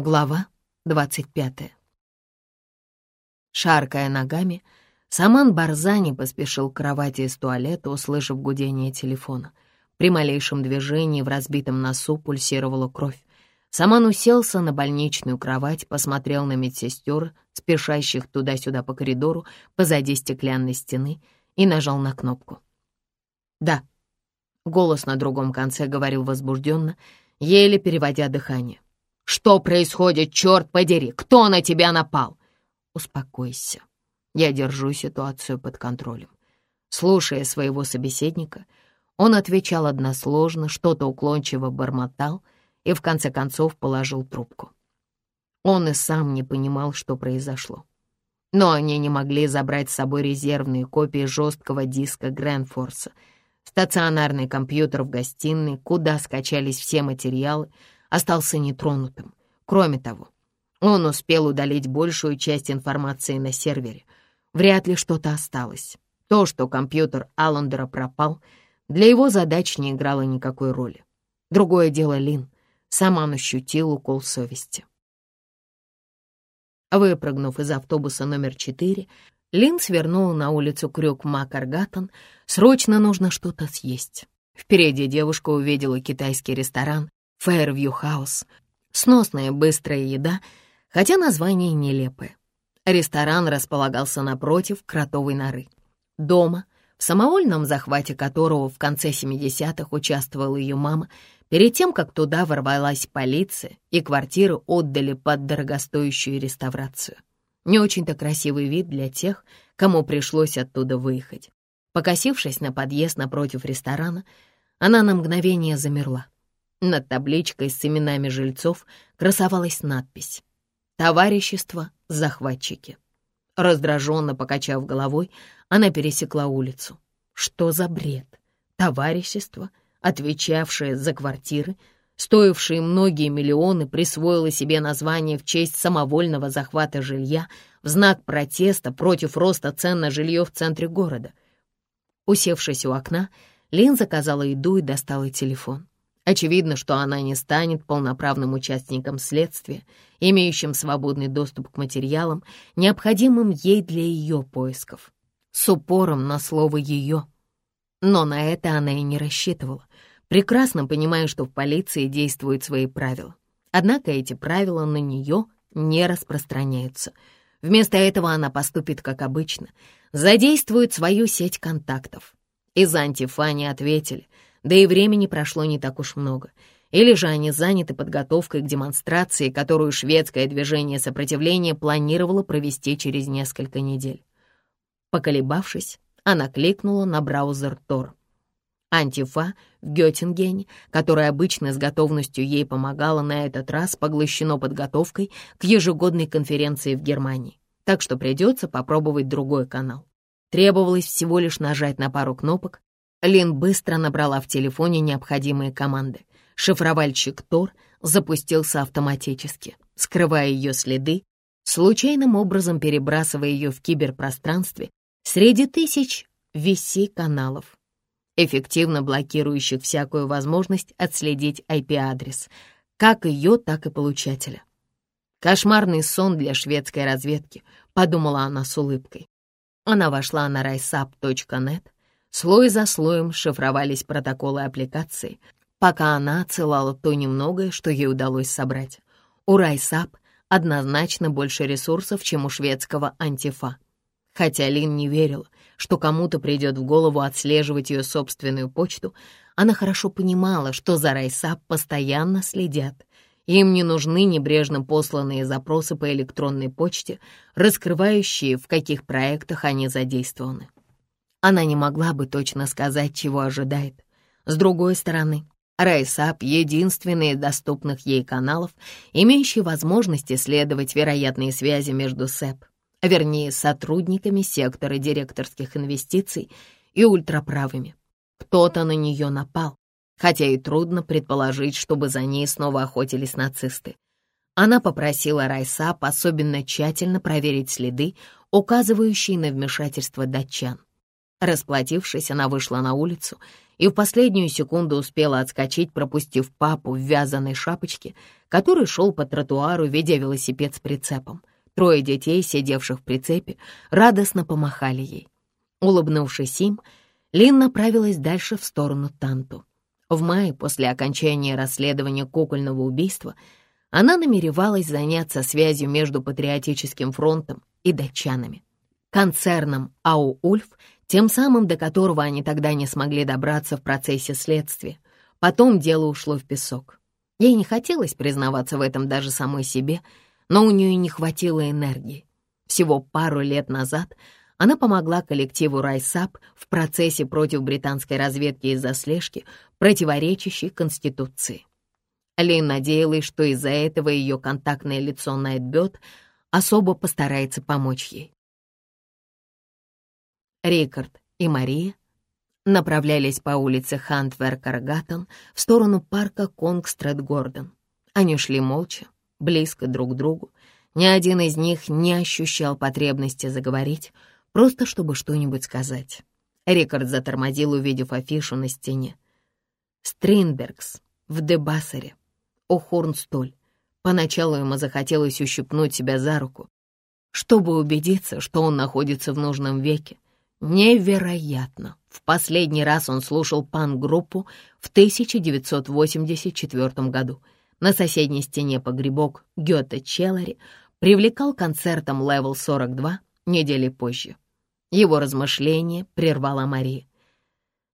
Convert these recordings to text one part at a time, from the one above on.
Глава 25. Шаркая ногами, Саман Барзани поспешил к кровати из туалета, услышав гудение телефона. При малейшем движении в разбитом носу пульсировала кровь. Саман уселся на больничную кровать, посмотрел на медсестер, спешащих туда-сюда по коридору позади стеклянной стены, и нажал на кнопку. «Да». Голос на другом конце говорил возбужденно, еле переводя дыхание. Что происходит, черт подери? Кто на тебя напал? Успокойся. Я держу ситуацию под контролем. Слушая своего собеседника, он отвечал односложно, что-то уклончиво бормотал и в конце концов положил трубку. Он и сам не понимал, что произошло. Но они не могли забрать с собой резервные копии жесткого диска Грэнфорса, стационарный компьютер в гостиной, куда скачались все материалы, остался нетронутым. Кроме того, он успел удалить большую часть информации на сервере. Вряд ли что-то осталось. То, что компьютер Аллендера пропал, для его задач не играло никакой роли. Другое дело Лин. Сам он ощутил укол совести. Выпрыгнув из автобуса номер 4, Лин свернула на улицу Крюк Макаргаттон. Срочно нужно что-то съесть. Впереди девушка увидела китайский ресторан Fairview House. Сносная быстрая еда, хотя название нелепое. Ресторан располагался напротив кротовой норы. Дома, в самовольном захвате которого в конце 70-х участвовала ее мама, перед тем, как туда ворвалась полиция и квартиру отдали под дорогостоящую реставрацию. Не очень-то красивый вид для тех, кому пришлось оттуда выехать. Покосившись на подъезд напротив ресторана, она на мгновение замерла. Над табличкой с именами жильцов красовалась надпись «Товарищество захватчики». Раздраженно покачав головой, она пересекла улицу. Что за бред? Товарищество, отвечавшее за квартиры, стоившие многие миллионы, присвоило себе название в честь самовольного захвата жилья в знак протеста против роста цен на жилье в центре города. Усевшись у окна, Лин заказала еду и достала телефон. Очевидно, что она не станет полноправным участником следствия, имеющим свободный доступ к материалам, необходимым ей для ее поисков. С упором на слово «ее». Но на это она и не рассчитывала, прекрасно понимая, что в полиции действуют свои правила. Однако эти правила на нее не распространяются. Вместо этого она поступит как обычно, задействует свою сеть контактов. Из антифани ответили — да и времени прошло не так уж много. Или же они заняты подготовкой к демонстрации, которую шведское движение сопротивления планировало провести через несколько недель. Поколебавшись, она кликнула на браузер Tor. Антифа в Геттингене, которая обычно с готовностью ей помогала, на этот раз поглощено подготовкой к ежегодной конференции в Германии, так что придется попробовать другой канал. Требовалось всего лишь нажать на пару кнопок, Лин быстро набрала в телефоне необходимые команды. Шифровальщик Тор запустился автоматически, скрывая ее следы, случайным образом перебрасывая ее в киберпространстве среди тысяч VC-каналов, эффективно блокирующих всякую возможность отследить IP-адрес, как ее, так и получателя. «Кошмарный сон для шведской разведки», — подумала она с улыбкой. Она вошла на risap.net, Слой за слоем шифровались протоколы аппликации, пока она отсылала то немногое, что ей удалось собрать. У Райсап однозначно больше ресурсов, чем у шведского антифа. Хотя Лин не верила, что кому-то придет в голову отслеживать ее собственную почту, она хорошо понимала, что за Райсап постоянно следят. Им не нужны небрежно посланные запросы по электронной почте, раскрывающие, в каких проектах они задействованы. Она не могла бы точно сказать, чего ожидает. С другой стороны, Райсап — единственный из доступных ей каналов, имеющий возможность исследовать вероятные связи между СЭП, вернее, сотрудниками сектора директорских инвестиций и ультраправыми. Кто-то на нее напал, хотя и трудно предположить, чтобы за ней снова охотились нацисты. Она попросила Райсап особенно тщательно проверить следы, указывающие на вмешательство датчан. Расплатившись, она вышла на улицу и в последнюю секунду успела отскочить, пропустив папу в вязаной шапочке, который шел по тротуару, ведя велосипед с прицепом. Трое детей, сидевших в прицепе, радостно помахали ей. Улыбнувшись им, Лин направилась дальше в сторону Танту. В мае, после окончания расследования кукольного убийства, она намеревалась заняться связью между Патриотическим фронтом и датчанами. Концерном «Ау Ульф», тем самым, до которого они тогда не смогли добраться в процессе следствия. Потом дело ушло в песок. Ей не хотелось признаваться в этом даже самой себе, но у нее не хватило энергии. Всего пару лет назад она помогла коллективу «Райсап» в процессе против британской разведки из-за слежки, противоречащей Конституции. Лин надеялась, что из-за этого ее контактное лицо Найтбет особо постарается помочь ей. Рикард и Мария направлялись по улице Хантверкаргатан в сторону парка Кунгстредгорден. Они шли молча, близко друг к другу. Ни один из них не ощущал потребности заговорить, просто чтобы что-нибудь сказать. Рикард затормозил, увидев афишу на стене. «Стринбергс в Дебассере, у Хорнстоль». Поначалу ему захотелось ущипнуть себя за руку, чтобы убедиться, что он находится в нужном веке, Невероятно! В последний раз он слушал пан-группу в 1984 году. На соседней стене погребок Гёте Челлери привлекал концертом Level 42 недели позже. Его размышление прервала Мария.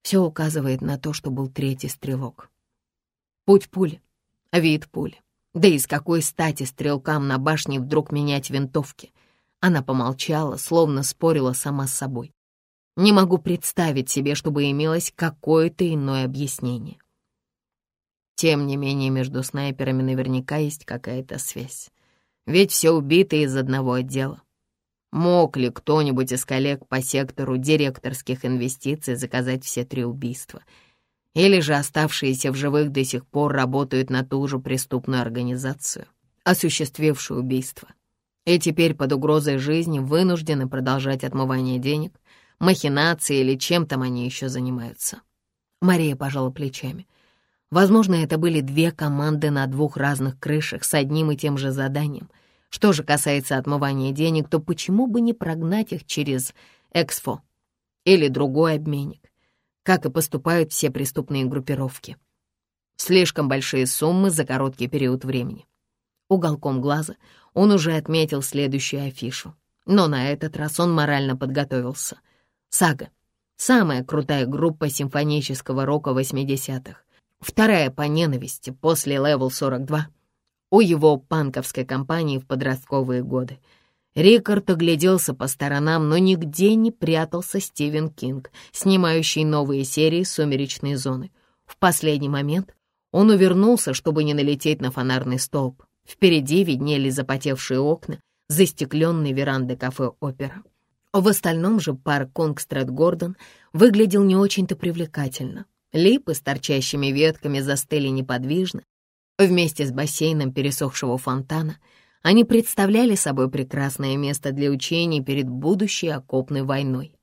Все указывает на то, что был третий стрелок. Путь пули, вид пули. Да и с какой стати стрелкам на башне вдруг менять винтовки? Она помолчала, словно спорила сама с собой. Не могу представить себе, чтобы имелось какое-то иное объяснение. Тем не менее, между снайперами наверняка есть какая-то связь. Ведь все убиты из одного отдела. Мог ли кто-нибудь из коллег по сектору директорских инвестиций заказать все три убийства? Или же оставшиеся в живых до сих пор работают на ту же преступную организацию, осуществившую убийство, и теперь под угрозой жизни вынуждены продолжать отмывание денег махинации или чем там они еще занимаются. Мария пожала плечами. Возможно, это были две команды на двух разных крышах с одним и тем же заданием. Что же касается отмывания денег, то почему бы не прогнать их через Эксфо или другой обменник, как и поступают все преступные группировки? Слишком большие суммы за короткий период времени. Уголком глаза он уже отметил следующую афишу, но на этот раз он морально подготовился. Сага — самая крутая группа симфонического рока 80-х. Вторая по ненависти после Level 42 у его панковской компании в подростковые годы. Рикард огляделся по сторонам, но нигде не прятался Стивен Кинг, снимающий новые серии «Сумеречной зоны». В последний момент он увернулся, чтобы не налететь на фонарный столб. Впереди виднели запотевшие окна застекленной веранды кафе «Опера». В остальном же парк Конгстрет-Гордон выглядел не очень-то привлекательно. Липы с торчащими ветками застыли неподвижно. Вместе с бассейном пересохшего фонтана они представляли собой прекрасное место для учений перед будущей окопной войной.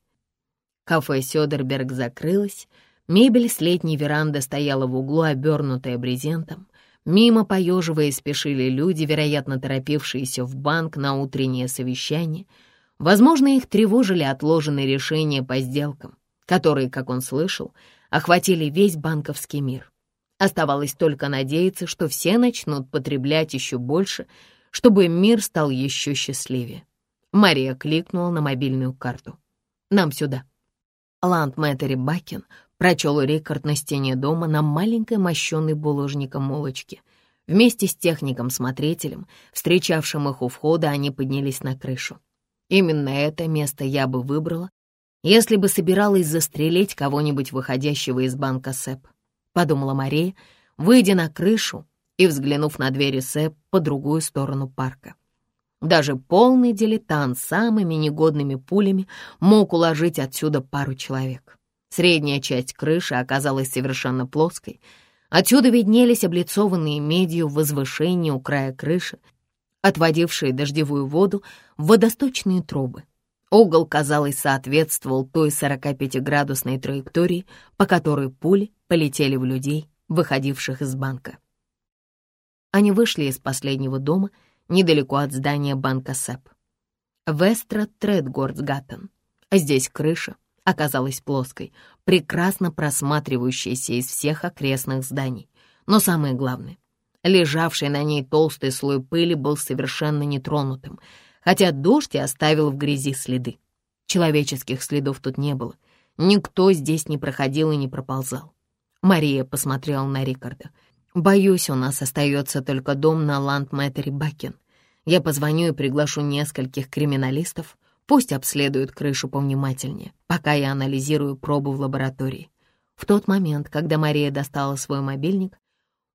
Кафе «Сёдерберг» закрылось, мебель с летней веранды стояла в углу, обернутая брезентом. Мимо поеживаясь спешили люди, вероятно, торопившиеся в банк на утреннее совещание — Возможно, их тревожили отложенные решения по сделкам, которые, как он слышал, охватили весь банковский мир. Оставалось только надеяться, что все начнут потреблять еще больше, чтобы мир стал еще счастливее. Мария кликнула на мобильную карту. «Нам сюда». Ланд Мэттери Бакин прочел Рикард на стене дома на маленькой мощенной булыжником улочке. Вместе с техником-смотрителем, встречавшим их у входа, они поднялись на крышу. Именно это место я бы выбрала, если бы собиралась застрелить кого-нибудь выходящего из банка СЭП, подумала Мария, выйдя на крышу и взглянув на двери СЭП по другую сторону парка. Даже полный дилетант самыми негодными пулями мог уложить отсюда пару человек. Средняя часть крыши оказалась совершенно плоской. Отсюда виднелись облицованные медью возвышения у края крыши отводившие дождевую воду в водосточные трубы. Угол, казалось, соответствовал той 45-градусной траектории, по которой пули полетели в людей, выходивших из банка. Они вышли из последнего дома, недалеко от здания банка СЭП. Вестра Тредгордсгаттен. Здесь крыша оказалась плоской, прекрасно просматривающейся из всех окрестных зданий. Но самое главное, лежавший на ней толстый слой пыли был совершенно нетронутым — хотя дождь и оставил в грязи следы. Человеческих следов тут не было. Никто здесь не проходил и не проползал. Мария посмотрела на Рикарда. «Боюсь, у нас остается только дом на Ландмэттере Бакен. Я позвоню и приглашу нескольких криминалистов. Пусть обследуют крышу повнимательнее, пока я анализирую пробу в лаборатории». В тот момент, когда Мария достала свой мобильник,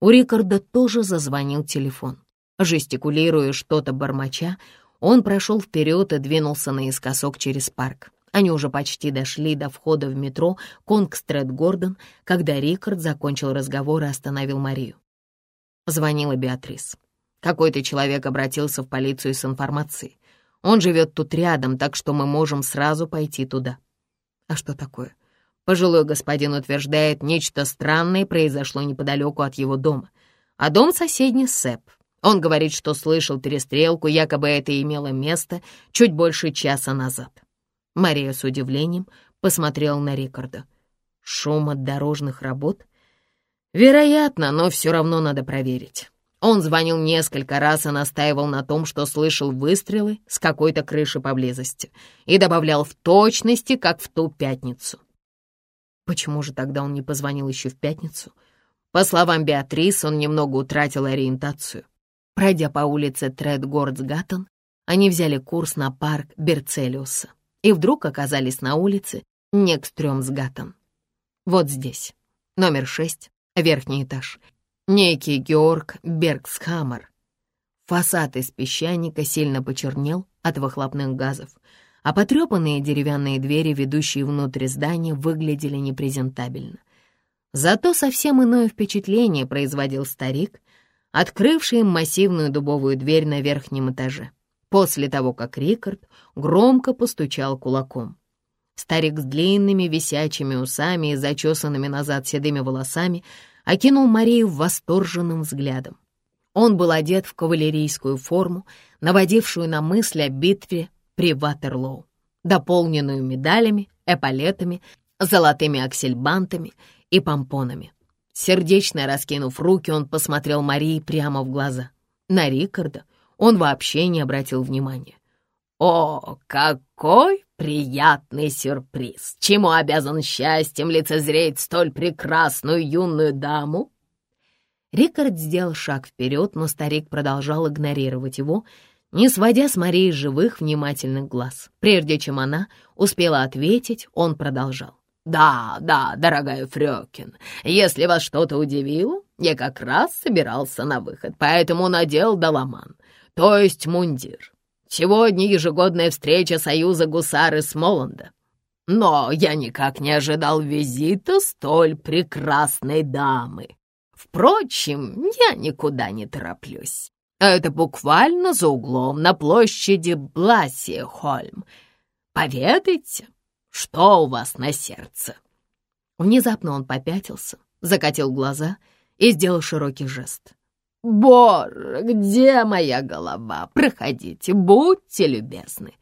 у Рикарда тоже зазвонил телефон. Жестикулируя что-то бормоча, он прошел вперед и двинулся наискосок через парк. Они уже почти дошли до входа в метро Конгстрет-Гордон, когда Рикард закончил разговор и остановил Марию. Звонила Беатрис. Какой-то человек обратился в полицию с информацией. Он живет тут рядом, так что мы можем сразу пойти туда. А что такое? Пожилой господин утверждает, нечто странное произошло неподалеку от его дома. А дом соседний Сэп. Он говорит, что слышал перестрелку, якобы это имело место чуть больше часа назад. Мария с удивлением посмотрела на Рикарда. Шум от дорожных работ? Вероятно, но все равно надо проверить. Он звонил несколько раз и настаивал на том, что слышал выстрелы с какой-то крыши поблизости и добавлял в точности, как в ту пятницу. Почему же тогда он не позвонил еще в пятницу? По словам Беатрис, он немного утратил ориентацию. Пройдя по улице Тредгордсгаттен, они взяли курс на парк Берцелиуса и вдруг оказались на улице Некстрёмсгаттен. Вот здесь, номер шесть, верхний этаж, некий Георг Бергсхаммер. Фасад из песчаника сильно почернел от выхлопных газов, а потрепанные деревянные двери, ведущие внутрь здания, выглядели непрезентабельно. Зато совсем иное впечатление производил старик, открывший им массивную дубовую дверь на верхнем этаже, после того, как Рикард громко постучал кулаком. Старик с длинными висячими усами и зачесанными назад седыми волосами окинул Марию восторженным взглядом. Он был одет в кавалерийскую форму, наводившую на мысль о битве при Ватерлоу, дополненную медалями, эполетами, золотыми аксельбантами и помпонами. Сердечно раскинув руки, он посмотрел Марии прямо в глаза. На Рикарда он вообще не обратил внимания. «О, какой приятный сюрприз! Чему обязан счастьем лицезреть столь прекрасную юную даму?» Рикард сделал шаг вперед, но старик продолжал игнорировать его, не сводя с Марии живых внимательных глаз. Прежде чем она успела ответить, он продолжал. «Да, да, дорогая Фрёкин, если вас что-то удивило, я как раз собирался на выход, поэтому надел доломан, то есть мундир. Сегодня ежегодная встреча Союза гусары Смоланда. Но я никак не ожидал визита столь прекрасной дамы. Впрочем, я никуда не тороплюсь. Это буквально за углом на площади Бласиехольм. Поведайте, что у вас на сердце?» Внезапно он попятился, закатил глаза и сделал широкий жест. «Боже, где моя голова? Проходите, будьте любезны!»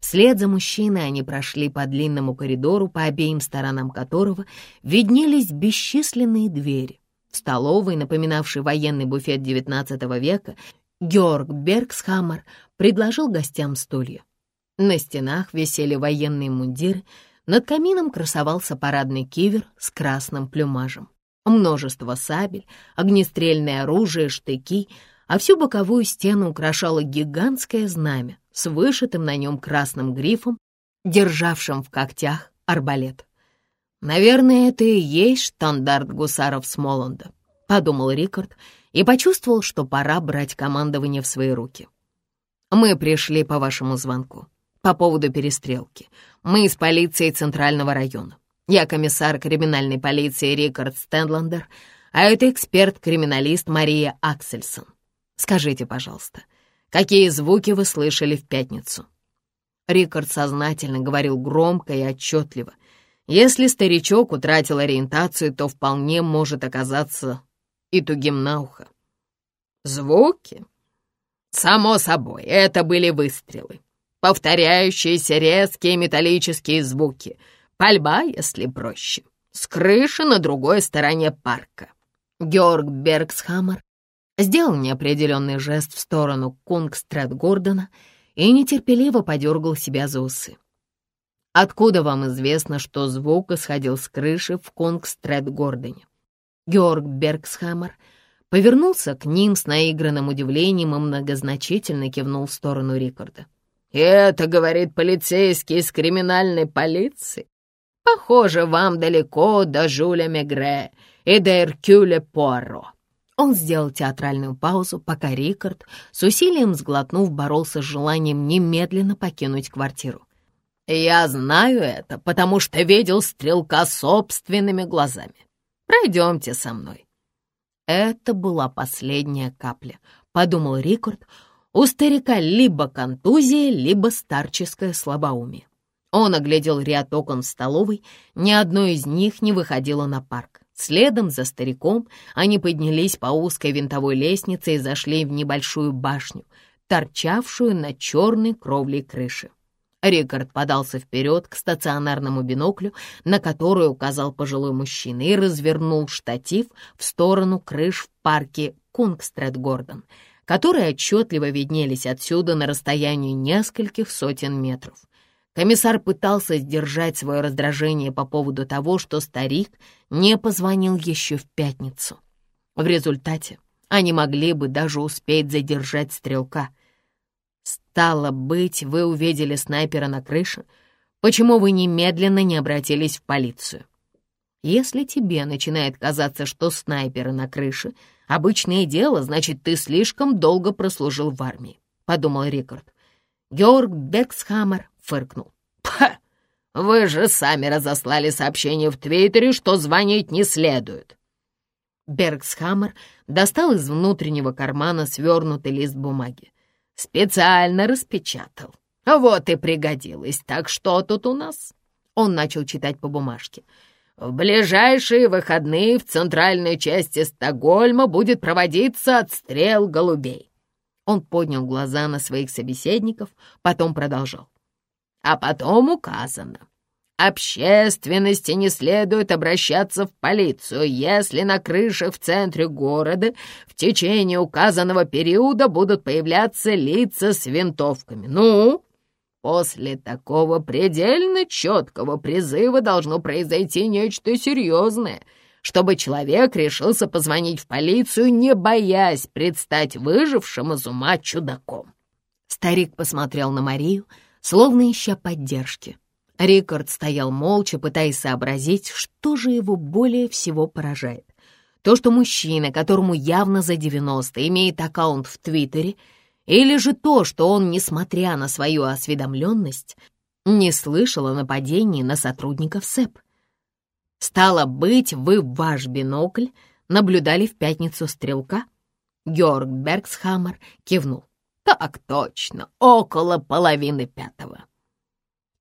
Вслед за мужчиной они прошли по длинному коридору, по обеим сторонам которого виднелись бесчисленные двери. В столовой, напоминавшей военный буфет XIX века, Георг Бергсхаммер предложил гостям стулья. На стенах висели военные мундиры, над камином красовался парадный кивер с красным плюмажем. Множество сабель, огнестрельное оружие, штыки, а всю боковую стену украшало гигантское знамя с вышитым на нем красным грифом, державшим в когтях арбалет. «Наверное, это и есть штандарт гусаров Смоланда», — подумал Рикард и почувствовал, что пора брать командование в свои руки. «Мы пришли по вашему звонку по поводу перестрелки. Мы из полиции Центрального района. Я комиссар криминальной полиции Рикард Стэндландер, а это эксперт-криминалист Мария Аксельсон. Скажите, пожалуйста, какие звуки вы слышали в пятницу?» Рикард сознательно говорил громко и отчетливо. Если старичок утратил ориентацию, то вполне может оказаться и тугим на ухо. Звуки? Само собой, это были выстрелы. Повторяющиеся резкие металлические звуки. Пальба, если проще. С крыши на другой стороне парка. Георг Бергсхаммер сделал неопределенный жест в сторону Кунгстрет Гордона и нетерпеливо подергал себя за усы. «Откуда вам известно, что звук исходил с крыши в Кунгстрет Гордоне?» Георг Бергсхаммер повернулся к ним с наигранным удивлением и многозначительно кивнул в сторону Рикарда. «Это, — говорит полицейский из криминальной полиции, — похоже, вам далеко до Жюля Мегре и до Эркюля Пуаро». Он сделал театральную паузу, пока Рикард, с усилием сглотнув, боролся с желанием немедленно покинуть квартиру. «Я знаю это, потому что видел стрелка собственными глазами. Пройдемте со мной». Это была последняя капля, подумал Рикард. У старика либо контузия, либо старческое слабоумие. Он оглядел ряд окон в столовой, ни одно из них не выходило на парк. Следом за стариком они поднялись по узкой винтовой лестнице и зашли в небольшую башню, торчавшую на черной кровле крыши. Рикард подался вперед к стационарному биноклю, на который указал пожилой мужчина, и развернул штатив в сторону крыш в парке Кунгстрет-Гордон, которые отчетливо виднелись отсюда на расстоянии нескольких сотен метров. Комиссар пытался сдержать свое раздражение по поводу того, что старик не позвонил еще в пятницу. В результате они могли бы даже успеть задержать стрелка — «Стало быть, вы увидели снайпера на крыше? Почему вы немедленно не обратились в полицию?» «Если тебе начинает казаться, что снайперы на крыше — обычное дело, значит, ты слишком долго прослужил в армии», — подумал Рикард. Георг Бексхаммер фыркнул. «Пха! Вы же сами разослали сообщение в Твиттере, что звонить не следует!» Бергсхаммер достал из внутреннего кармана свернутый лист бумаги. Специально распечатал. Вот и пригодилось. Так что тут у нас?» Он начал читать по бумажке. «В ближайшие выходные в центральной части Стокгольма будет проводиться отстрел голубей». Он поднял глаза на своих собеседников, потом продолжал. «А потом указано, Общественности не следует обращаться в полицию, если на крышах в центре города в течение указанного периода будут появляться лица с винтовками. Ну, после такого предельно четкого призыва должно произойти нечто серьезное, чтобы человек решился позвонить в полицию, не боясь предстать выжившим из ума чудаком. Старик посмотрел на Марию, словно ища поддержки. Рикард стоял молча, пытаясь сообразить, что же его более всего поражает. То, что мужчина, которому явно за 90, имеет аккаунт в Твиттере, или же то, что он, несмотря на свою осведомленность, не слышал о нападении на сотрудников СЭП. Стало быть, вы в ваш бинокль наблюдали в пятницу стрелка? Георг Бергсхаммер кивнул. Так точно, около половины пятого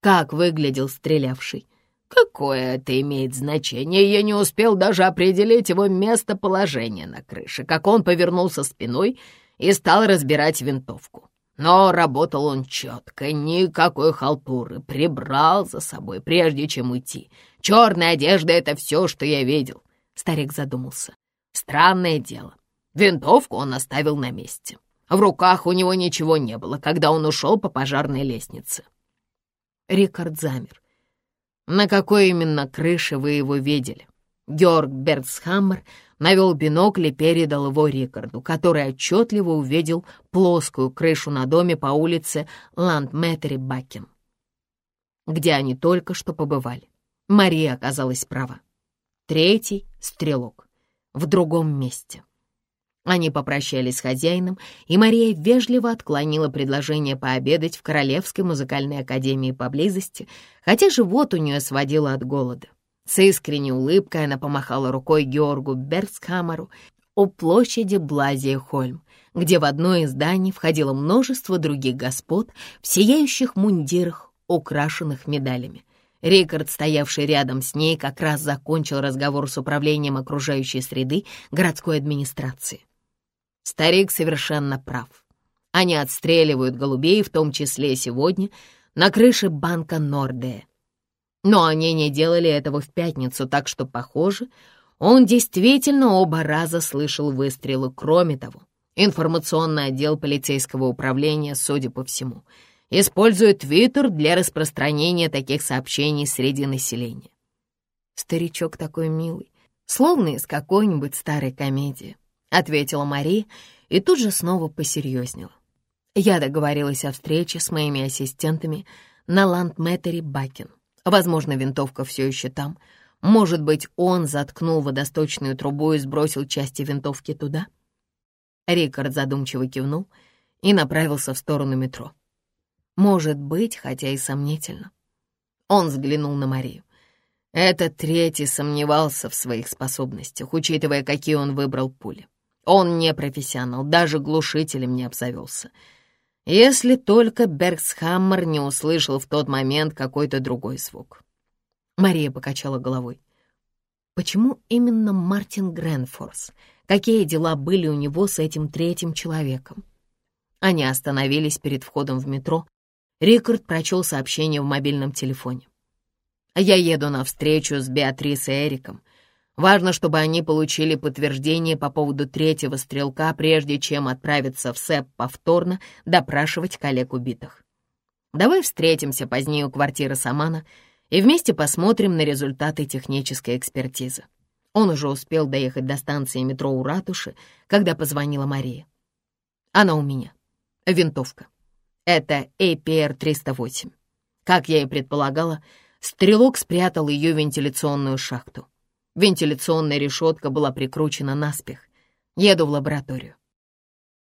как выглядел стрелявший. Какое это имеет значение? Я не успел даже определить его местоположение на крыше, как он повернулся спиной и стал разбирать винтовку. Но работал он четко, никакой халтуры, прибрал за собой, прежде чем уйти. Черная одежда — это все, что я видел. Старик задумался. Странное дело. Винтовку он оставил на месте. В руках у него ничего не было, когда он ушел по пожарной лестнице. Рикард замер. «На какой именно крыше вы его видели?» Георг Бергсхаммер навел бинокль и передал его Рикарду, который отчетливо увидел плоскую крышу на доме по улице Ландметтери Бакен, где они только что побывали. Мария оказалась права. Третий — стрелок. В другом месте. Они попрощались с хозяином, и Мария вежливо отклонила предложение пообедать в Королевской музыкальной академии поблизости, хотя живот у нее сводило от голода. С искренней улыбкой она помахала рукой Георгу Берцхамеру. у площади Блазия-Хольм, где в одно из зданий входило множество других господ в сияющих мундирах, украшенных медалями. Рикард, стоявший рядом с ней, как раз закончил разговор с управлением окружающей среды городской администрации. Старик совершенно прав. Они отстреливают голубей, в том числе сегодня, на крыше банка Нордея. Но они не делали этого в пятницу, так что, похоже, он действительно оба раза слышал выстрелы. Кроме того, информационный отдел полицейского управления, судя по всему, использует Твиттер для распространения таких сообщений среди населения. Старичок такой милый, словно из какой-нибудь старой комедии, ответила Мария и тут же снова посерьезнела. Я договорилась о встрече с моими ассистентами на Ландметере Бакин. Возможно, винтовка все еще там. Может быть, он заткнул водосточную трубу и сбросил части винтовки туда? Рикард задумчиво кивнул и направился в сторону метро. Может быть, хотя и сомнительно. Он взглянул на Марию. Этот третий сомневался в своих способностях, учитывая, какие он выбрал пули. Он не профессионал, даже глушителем не обзавелся. Если только Бергсхаммер не услышал в тот момент какой-то другой звук. Мария покачала головой. Почему именно Мартин Гренфорс? Какие дела были у него с этим третьим человеком? Они остановились перед входом в метро. Рикард прочел сообщение в мобильном телефоне. «Я еду на встречу с Беатрис и Эриком. Важно, чтобы они получили подтверждение по поводу третьего стрелка, прежде чем отправиться в СЭП повторно допрашивать коллег убитых. Давай встретимся позднее у квартиры Самана и вместе посмотрим на результаты технической экспертизы. Он уже успел доехать до станции метро у ратуши, когда позвонила Мария. Она у меня. Винтовка. Это APR-308. Как я и предполагала, стрелок спрятал ее в вентиляционную шахту. Вентиляционная решетка была прикручена наспех. Еду в лабораторию.